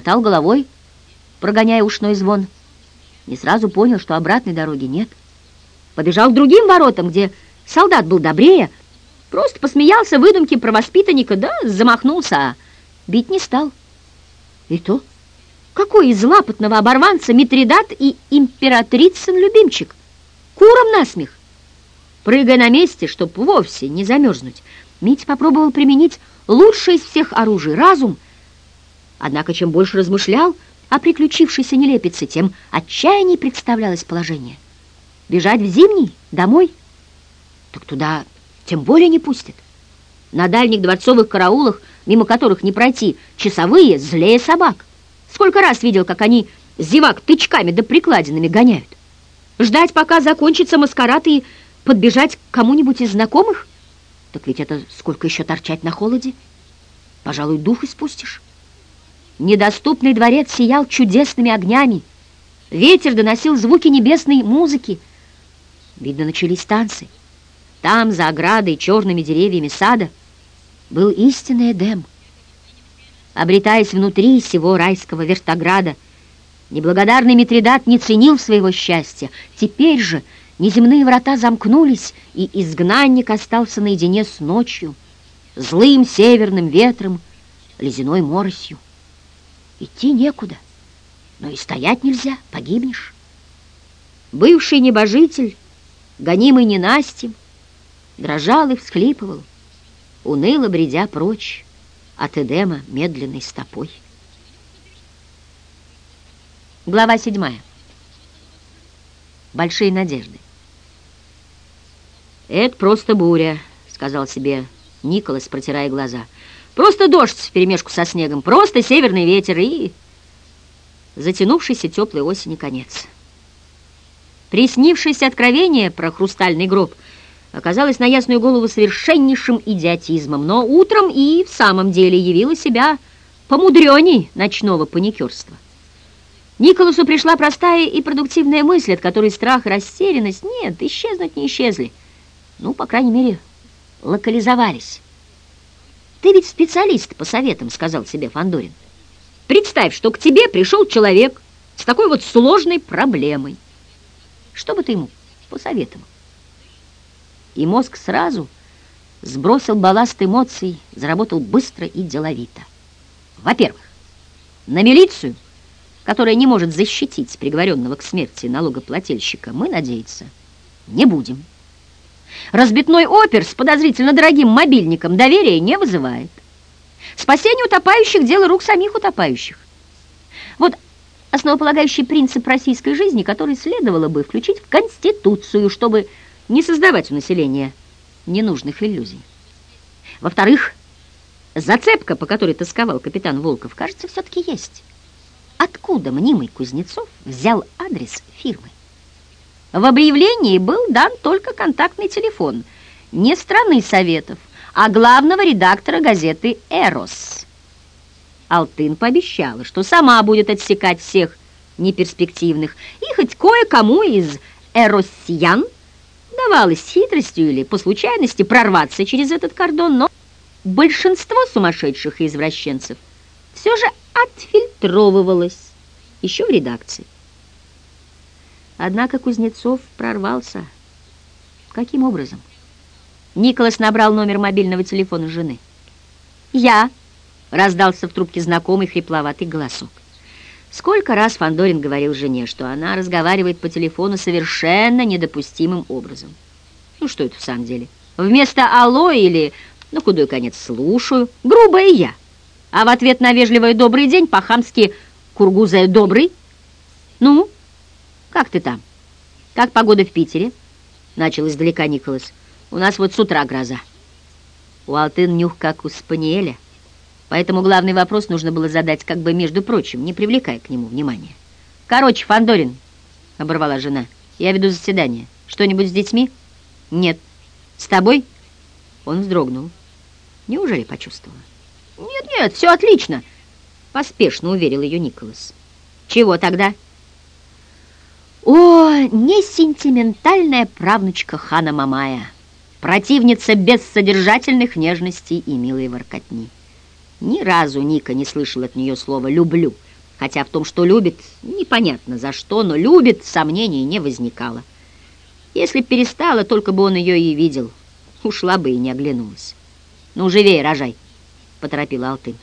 мотал головой, прогоняя ушной звон. Не сразу понял, что обратной дороги нет. Побежал к другим воротам, где солдат был добрее, просто посмеялся выдумки про воспитанника, да замахнулся, а бить не стал. И то, какой из лапотного оборванца Митридат и императрицын любимчик? Куром насмех. Прыгая на месте, чтоб вовсе не замерзнуть, Мить попробовал применить лучшее из всех оружий — разум. Однако, чем больше размышлял о приключившейся нелепице, тем отчаянней представлялось положение. Бежать в зимний? Домой? Так туда тем более не пустят. На дальних дворцовых караулах, мимо которых не пройти, часовые злее собак. Сколько раз видел, как они зевак тычками да прикладинами гоняют. Ждать, пока закончится маскарад и подбежать к кому-нибудь из знакомых? Так ведь это сколько еще торчать на холоде? Пожалуй, дух испустишь. Недоступный дворец сиял чудесными огнями. Ветер доносил звуки небесной музыки. Видно, начались танцы. Там, за оградой, черными деревьями сада, был истинный Эдем. Обретаясь внутри сего райского вертограда, неблагодарный Митридат не ценил своего счастья. Теперь же неземные врата замкнулись, и изгнанник остался наедине с ночью, злым северным ветром, ледяной моросью. Идти некуда, но и стоять нельзя, погибнешь. Бывший небожитель, гонимый ненастьем, дрожал и всхлипывал, уныло бредя прочь от Эдема медленной стопой. Глава седьмая. Большие надежды. «Это просто буря», — сказал себе Николас, протирая глаза. «Просто дождь вперемешку со снегом, просто северный ветер и...» Затянувшийся теплой осени конец. Приснившееся откровение про хрустальный гроб — оказалась на ясную голову совершеннейшим идиотизмом, но утром и в самом деле явила себя помудреней ночного паникерства. Николасу пришла простая и продуктивная мысль, от которой страх и растерянность, нет, исчезнуть не исчезли. Ну, по крайней мере, локализовались. «Ты ведь специалист по советам», — сказал себе Фандорин. «Представь, что к тебе пришел человек с такой вот сложной проблемой. Что бы ты ему посоветовал?» и мозг сразу сбросил балласт эмоций, заработал быстро и деловито. Во-первых, на милицию, которая не может защитить приговоренного к смерти налогоплательщика, мы надеяться не будем. Разбитной опер с подозрительно дорогим мобильником доверия не вызывает. Спасение утопающих – дело рук самих утопающих. Вот основополагающий принцип российской жизни, который следовало бы включить в Конституцию, чтобы не создавать у населения ненужных иллюзий. Во-вторых, зацепка, по которой тосковал капитан Волков, кажется, все-таки есть. Откуда мнимый Кузнецов взял адрес фирмы? В объявлении был дан только контактный телефон не страны Советов, а главного редактора газеты «Эрос». Алтын пообещала, что сама будет отсекать всех неперспективных, и хоть кое-кому из «Эроссиян» удавалось хитростью или по случайности прорваться через этот кордон, но большинство сумасшедших и извращенцев все же отфильтровывалось еще в редакции. Однако Кузнецов прорвался. Каким образом? Николас набрал номер мобильного телефона жены. «Я!» — раздался в трубке знакомый хрипловатый голосок. Сколько раз Фандорин говорил жене, что она разговаривает по телефону совершенно недопустимым образом. Ну что это в самом деле? Вместо «алло» или «ну худой конец слушаю» грубая я. А в ответ на вежливый «добрый день» по-хамски «кургузая добрый». «Ну, как ты там? Как погода в Питере?» Начал издалека Николас. «У нас вот с утра гроза». У Алтын нюх, как у спаниеля. Поэтому главный вопрос нужно было задать как бы между прочим, не привлекая к нему внимания. «Короче, Фандорин, оборвала жена, — «я веду заседание. Что-нибудь с детьми?» «Нет». «С тобой?» Он вздрогнул. Неужели почувствовала? «Нет-нет, все отлично», — поспешно уверил ее Николас. «Чего тогда?» «О, не сентиментальная правнучка хана Мамая, противница бессодержательных нежностей и милой воркотни». Ни разу Ника не слышал от нее слова «люблю», Хотя в том, что любит, непонятно за что, но любит, сомнений не возникало. Если перестала, только бы он ее и видел. Ушла бы и не оглянулась. «Ну, живее рожай!» — поторопила Алтын.